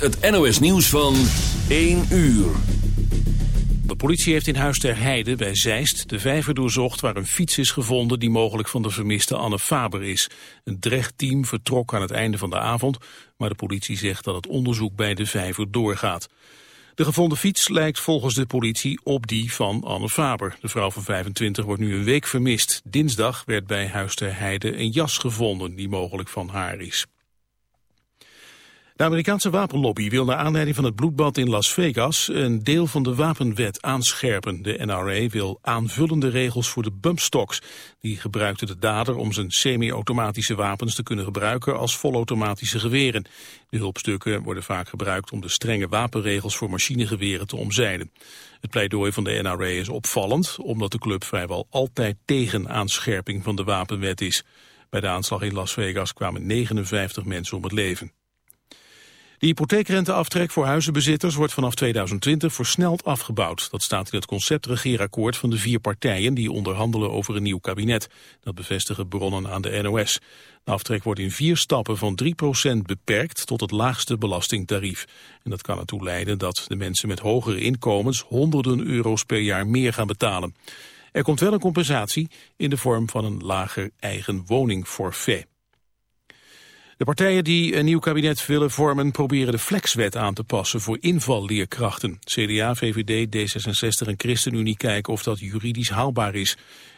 het NOS nieuws van 1 uur. De politie heeft in Huis ter Heide bij Zeist de vijver doorzocht waar een fiets is gevonden die mogelijk van de vermiste Anne Faber is. Een drechtteam vertrok aan het einde van de avond, maar de politie zegt dat het onderzoek bij de vijver doorgaat. De gevonden fiets lijkt volgens de politie op die van Anne Faber. De vrouw van 25 wordt nu een week vermist. Dinsdag werd bij Huis ter Heide een jas gevonden die mogelijk van haar is. De Amerikaanse wapenlobby wil naar aanleiding van het bloedbad in Las Vegas een deel van de wapenwet aanscherpen. De NRA wil aanvullende regels voor de bumpstocks. Die gebruikte de dader om zijn semi-automatische wapens te kunnen gebruiken als volautomatische geweren. De hulpstukken worden vaak gebruikt om de strenge wapenregels voor machinegeweren te omzeilen. Het pleidooi van de NRA is opvallend, omdat de club vrijwel altijd tegen aanscherping van de wapenwet is. Bij de aanslag in Las Vegas kwamen 59 mensen om het leven. De hypotheekrenteaftrek voor huizenbezitters wordt vanaf 2020 versneld afgebouwd. Dat staat in het conceptregeerakkoord van de vier partijen die onderhandelen over een nieuw kabinet. Dat bevestigen bronnen aan de NOS. De aftrek wordt in vier stappen van 3% beperkt tot het laagste belastingtarief. En dat kan ertoe leiden dat de mensen met hogere inkomens honderden euro's per jaar meer gaan betalen. Er komt wel een compensatie in de vorm van een lager eigen woningforfait. De partijen die een nieuw kabinet willen vormen proberen de flexwet aan te passen voor invalleerkrachten. CDA, VVD, D66 en ChristenUnie kijken of dat juridisch haalbaar is.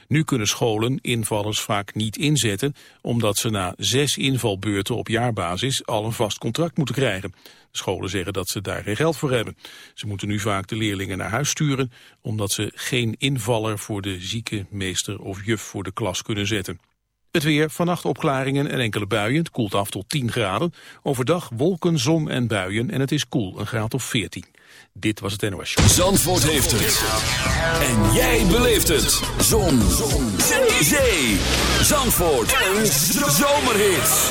Nu kunnen scholen invallers vaak niet inzetten, omdat ze na zes invalbeurten op jaarbasis al een vast contract moeten krijgen. scholen zeggen dat ze daar geen geld voor hebben. Ze moeten nu vaak de leerlingen naar huis sturen, omdat ze geen invaller voor de zieke meester of juf voor de klas kunnen zetten. Het weer, vannacht opklaringen en enkele buien. Het koelt af tot 10 graden. Overdag wolken, zon en buien en het is koel, een graad of 14. Dit was het NOS Show. Zandvoort heeft het. En jij beleeft het. Zon. zon. Zee. Zandvoort. Een zomerhit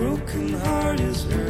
Broken heart is hurting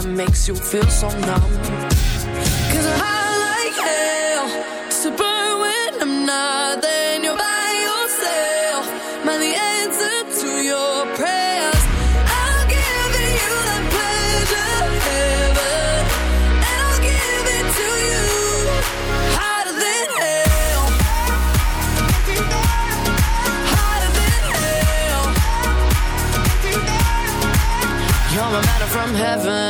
that makes you feel so numb. Cause I like hell to burn when I'm not Then you're by yourself. Am the answer to your prayers? I'm giving you that pleasure, heaven, and I'll give it to you hotter than hell. You're a matter from heaven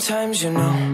Sometimes, you know.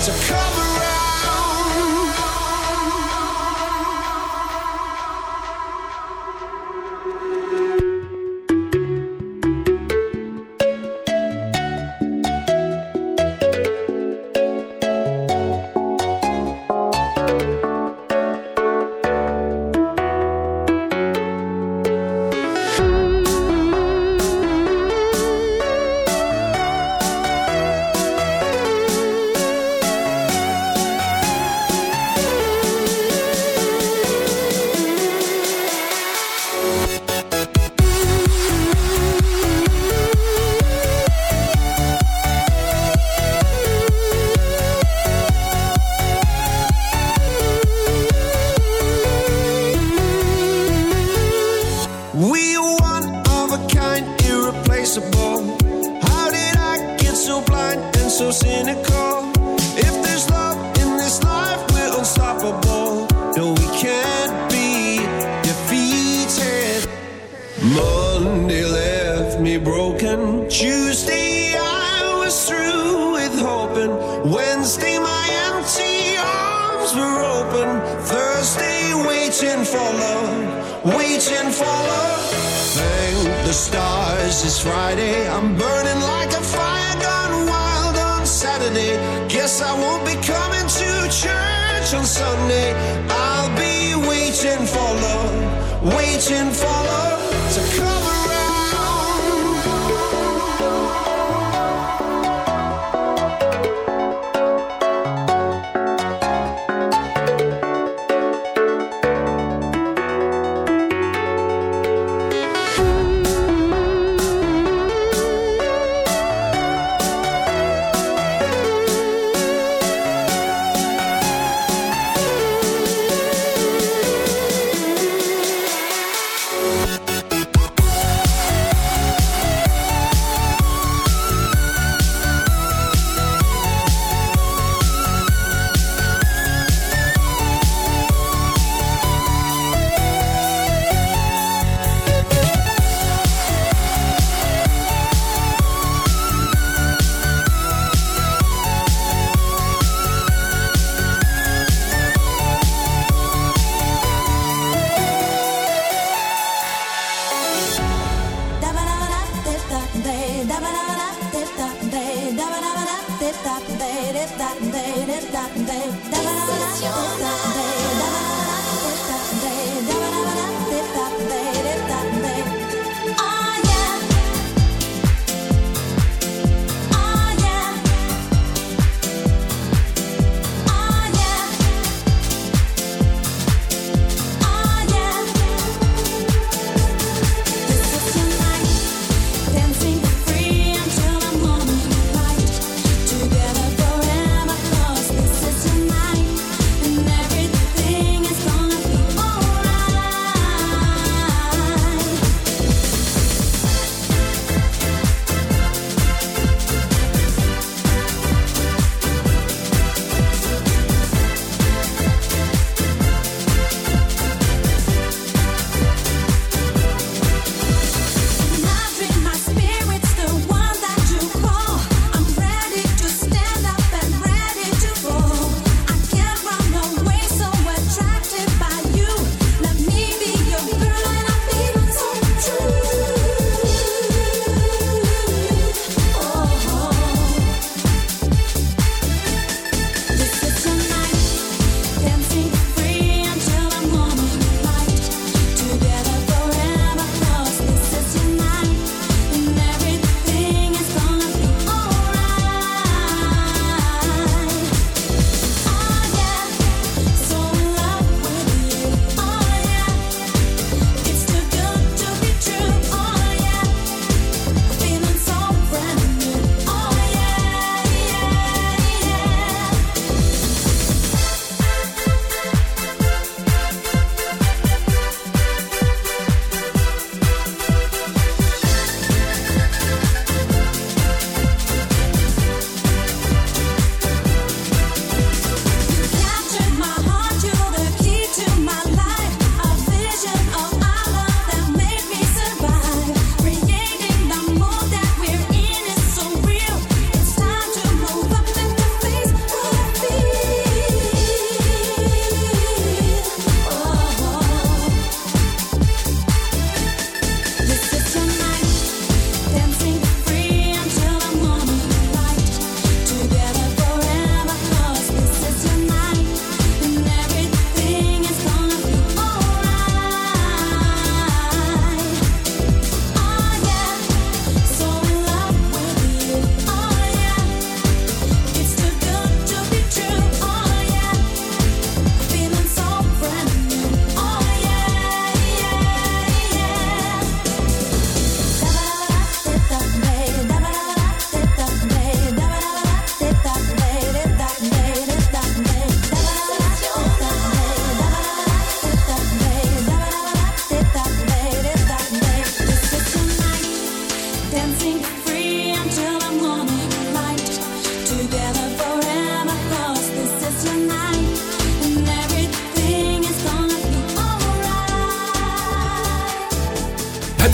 to cover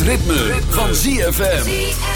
ritme, van ZFM.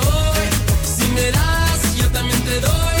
también te doy.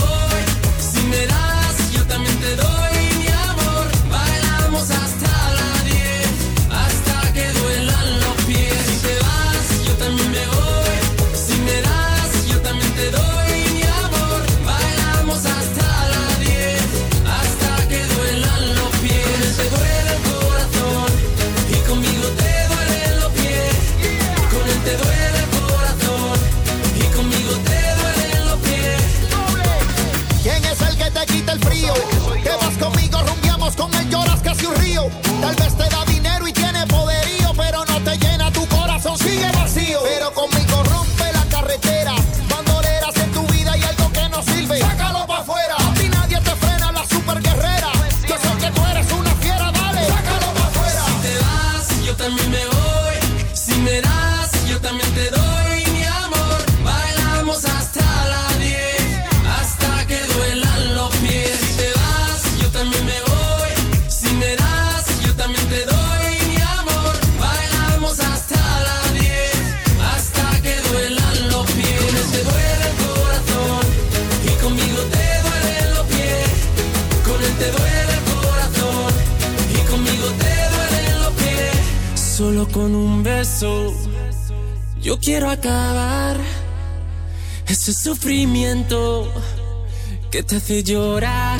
también me voy. Si me das, yo también te doy mi amor. Bailamos hasta las 10, hasta que duelan los pies. No te este duele el corazón y conmigo te duelen los pies. Con él te duele el corazón y conmigo te duelen los pies. Solo con un beso yo quiero acabar ese sufrimiento que te hace llorar